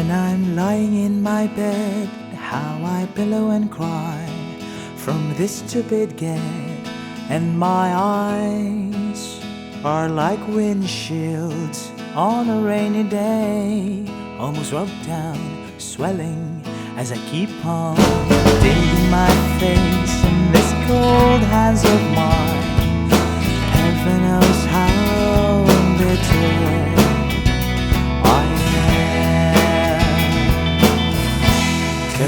When I'm lying in my bed, how I pillow and cry from this stupid get. and my eyes are like windshields on a rainy day, almost rubbed down, swelling as I keep on digging my face in this cold hands of mine.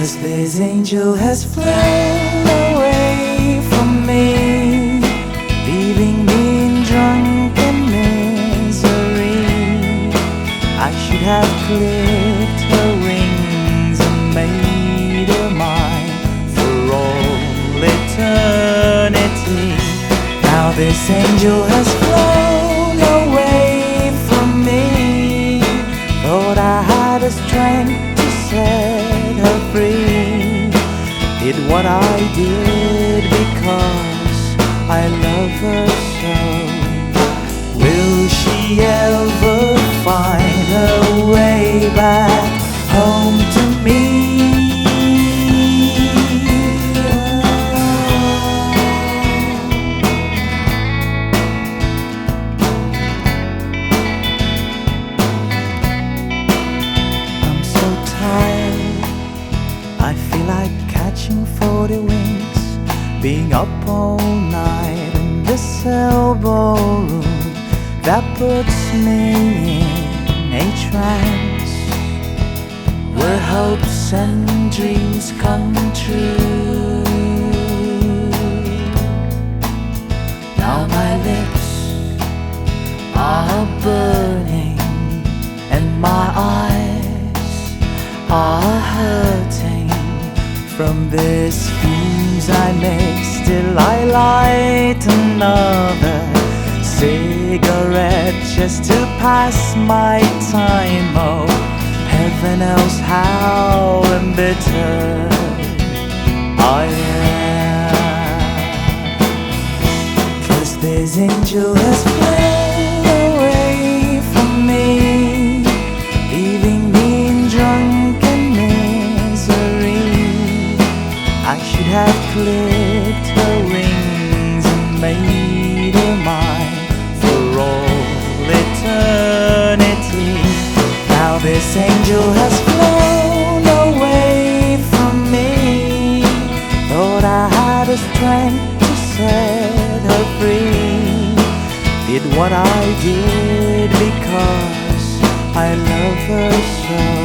Cause this angel has flown away from me, leaving me in drunken misery. I should have clipped her wings and made her mine for all eternity. Now this angel has flown away from me. Thought I had the strength to. Did what I did because I love her so. Will she ever find her way back 40 wings, being up all night in this elbow room that puts me in a trance where hopes and dreams come true. Now my lips are burning and my eyes are hurting from this fumes I make. Still, I light another cigarette just to pass my time. Oh, heaven knows how embittered I am. Cause this angel has flown Should have clipped her wings and made her mine for all eternity. Now this angel has flown away from me. Thought I had the strength to set her free. Did what I did because I love her so.